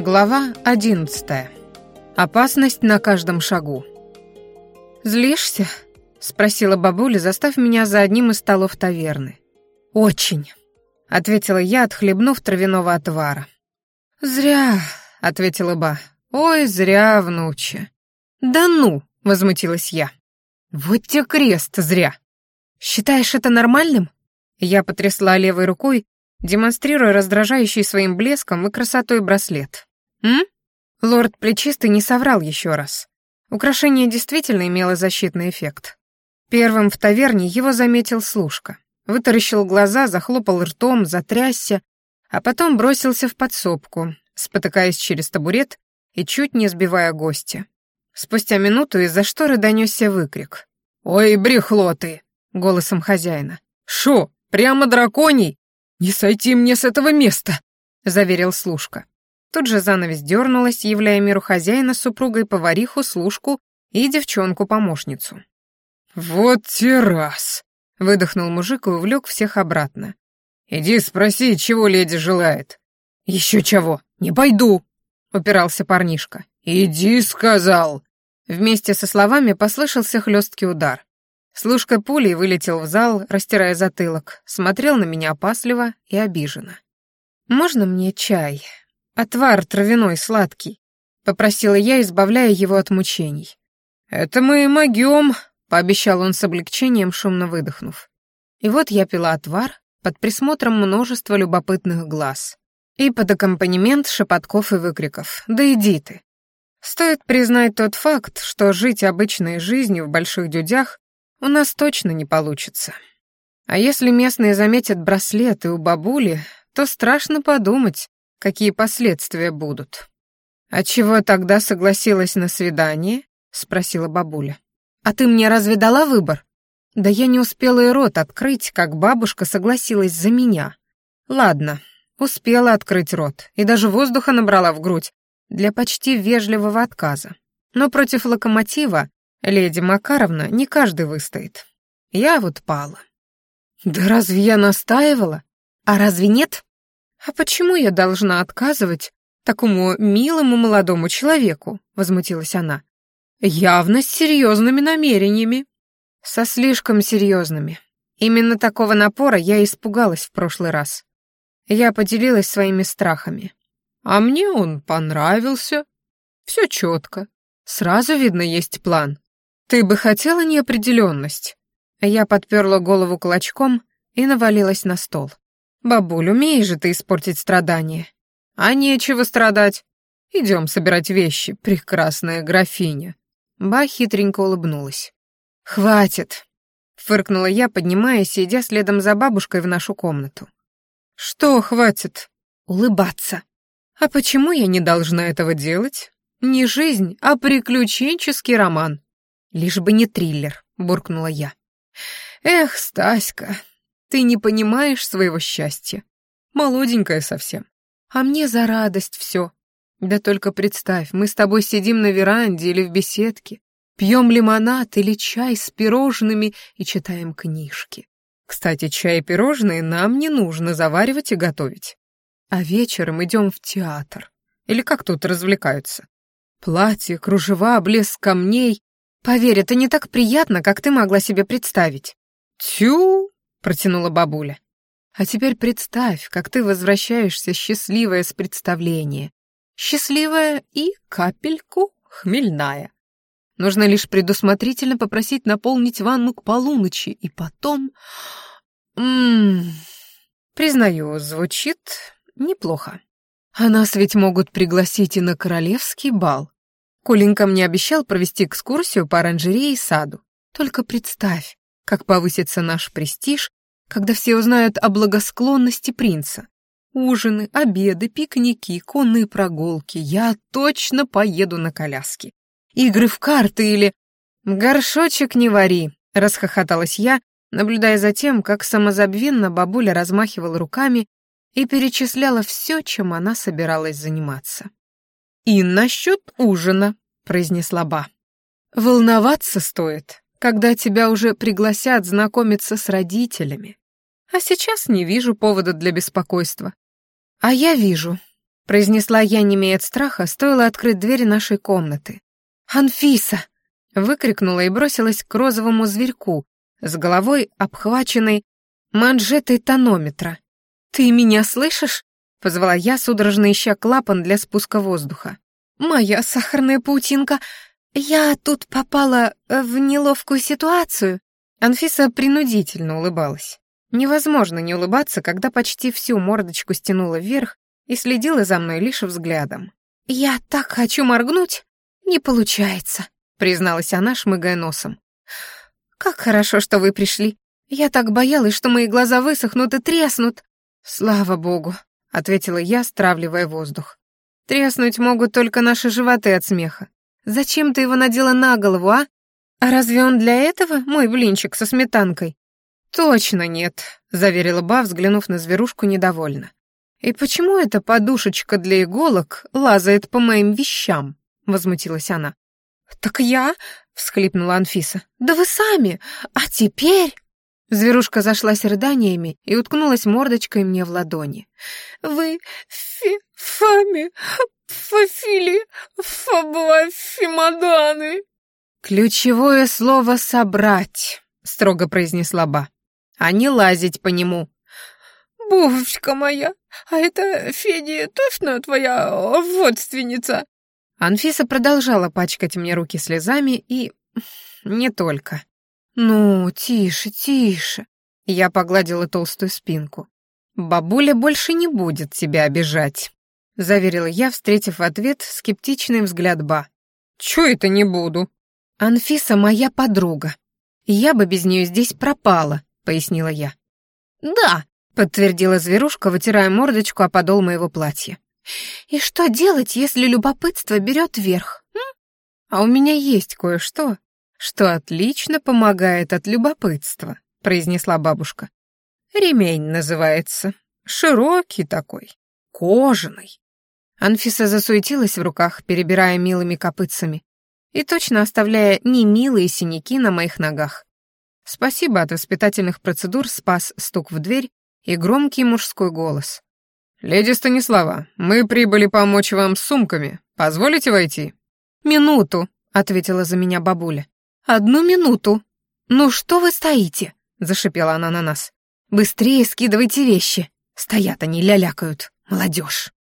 Глава 11. Опасность на каждом шагу. «Злишься?» — спросила бабуля, заставь меня за одним из столов таверны. «Очень», — ответила я, отхлебнув травяного отвара. «Зря», — ответила ба. «Ой, зря, внуче». «Да ну!» — возмутилась я. «Вот тебе крест, зря!» «Считаешь это нормальным?» Я потрясла левой рукой, демонстрируя раздражающий своим блеском и красотой браслет. «М?» Лорд Плечистый не соврал еще раз. Украшение действительно имело защитный эффект. Первым в таверне его заметил служка. Вытаращил глаза, захлопал ртом, затрясся, а потом бросился в подсобку, спотыкаясь через табурет и чуть не сбивая гостя. Спустя минуту из-за шторы донесся выкрик. «Ой, брехло ты!» — голосом хозяина. «Шо, прямо драконий? Не сойти мне с этого места!» — заверил служка. Тут же занавес дернулась, являя миру хозяина с супругой повариху, служку и девчонку-помощницу. «Вот те раз!» — выдохнул мужик и увлек всех обратно. «Иди спроси, чего леди желает». «Еще чего? Не пойду!» — упирался парнишка. «Иди, сказал!» Вместе со словами послышался хлесткий удар. Служка пулей вылетел в зал, растирая затылок, смотрел на меня опасливо и обиженно. «Можно мне чай?» «Отвар травяной, сладкий», — попросила я, избавляя его от мучений. «Это мы могем», — пообещал он с облегчением, шумно выдохнув. И вот я пила отвар под присмотром множества любопытных глаз. И под аккомпанемент шепотков и выкриков «Да иди ты!». Стоит признать тот факт, что жить обычной жизнью в больших дюдях у нас точно не получится. А если местные заметят браслеты у бабули, то страшно подумать, какие последствия будут. «А чего тогда согласилась на свидание?» — спросила бабуля. «А ты мне разве дала выбор?» Да я не успела и рот открыть, как бабушка согласилась за меня. Ладно, успела открыть рот, и даже воздуха набрала в грудь для почти вежливого отказа. Но против локомотива леди Макаровна не каждый выстоит. Я вот пала. Да разве я настаивала? А разве нет? «А почему я должна отказывать такому милому молодому человеку?» — возмутилась она. «Явно с серьезными намерениями». «Со слишком серьезными. Именно такого напора я испугалась в прошлый раз. Я поделилась своими страхами. А мне он понравился. Все четко. Сразу видно, есть план. Ты бы хотела неопределенность?» Я подперла голову кулачком и навалилась на стол. «Бабуль, умеешь же ты испортить страдания?» «А нечего страдать. Идем собирать вещи, прекрасная графиня». Ба хитренько улыбнулась. «Хватит», — фыркнула я, поднимаясь идя следом за бабушкой в нашу комнату. «Что хватит?» «Улыбаться». «А почему я не должна этого делать? Не жизнь, а приключенческий роман». «Лишь бы не триллер», — буркнула я. «Эх, Стаська, ты не понимаешь своего счастья. Молоденькая совсем. А мне за радость все. Да только представь, мы с тобой сидим на веранде или в беседке, пьем лимонад или чай с пирожными и читаем книжки. Кстати, чай и пирожные нам не нужно заваривать и готовить. А вечером идем в театр. Или как тут развлекаются? Платье, кружева, блеск камней. Поверь, это не так приятно, как ты могла себе представить. Тю, — протянула бабуля. «А теперь представь, как ты возвращаешься счастливая с представления. Счастливая и капельку хмельная. Нужно лишь предусмотрительно попросить наполнить ванну к полуночи, и потом... Ммм... Признаю, звучит неплохо. А нас ведь могут пригласить и на королевский бал. Коленька мне обещал провести экскурсию по оранжерее и саду. Только представь, как повысится наш престиж, когда все узнают о благосклонности принца. Ужины, обеды, пикники, конные прогулки. Я точно поеду на коляске. Игры в карты или... «Горшочек не вари», — расхохоталась я, наблюдая за тем, как самозабвенно бабуля размахивала руками и перечисляла все, чем она собиралась заниматься. «И насчет ужина», — произнесла Ба. «Волноваться стоит когда тебя уже пригласят знакомиться с родителями. А сейчас не вижу повода для беспокойства. А я вижу. произнесла я, не имея страха, стоило открыть дверь нашей комнаты. «Анфиса!» — выкрикнула и бросилась к розовому зверьку, с головой обхваченной манжетой тонометра. «Ты меня слышишь?» — позвала я, судорожно ища клапан для спуска воздуха. «Моя сахарная паутинка! Я тут попала в неловкую ситуацию!» Анфиса принудительно улыбалась. Невозможно не улыбаться, когда почти всю мордочку стянула вверх и следила за мной лишь взглядом. «Я так хочу моргнуть! Не получается!» — призналась она, шмыгая носом. «Как хорошо, что вы пришли. Я так боялась, что мои глаза высохнут и треснут». «Слава богу», — ответила я, стравливая воздух. «Треснуть могут только наши животы от смеха. Зачем ты его надела на голову, а? А разве он для этого, мой блинчик со сметанкой?» «Точно нет», — заверила Ба, взглянув на зверушку недовольно. «И почему эта подушечка для иголок лазает по моим вещам?» — возмутилась она. «Так я...» — всхлипнула Анфиса. «Да вы сами! А теперь...» Зверушка зашлась рыданиями и уткнулась мордочкой мне в ладони. «Вы фи... фами... фафили... фабла... фимаданы...» «Ключевое слово «собрать», — строго произнесла Ба, — «а не лазить по нему». «Бубочка моя, а это Феди точно твоя родственница?» Анфиса продолжала пачкать мне руки слезами и... не только. «Ну, тише, тише». Я погладила толстую спинку. «Бабуля больше не будет тебя обижать», — заверила я, встретив в ответ скептичный взгляд Ба. «Чё это не буду?» «Анфиса моя подруга. Я бы без нее здесь пропала», — пояснила я. «Да», — подтвердила зверушка, вытирая мордочку о подол моего платья. И что делать, если любопытство берет верх? М? А у меня есть кое-что, что отлично помогает от любопытства, произнесла бабушка. Ремень называется. Широкий такой, кожаный. Анфиса засуетилась в руках, перебирая милыми копытцами и точно оставляя немилые синяки на моих ногах. Спасибо от воспитательных процедур спас стук в дверь и громкий мужской голос. «Леди Станислава, мы прибыли помочь вам с сумками. Позволите войти?» «Минуту», — ответила за меня бабуля. «Одну минуту». «Ну что вы стоите?» — зашипела она на нас. «Быстрее скидывайте вещи. Стоят они, лялякают. Молодежь».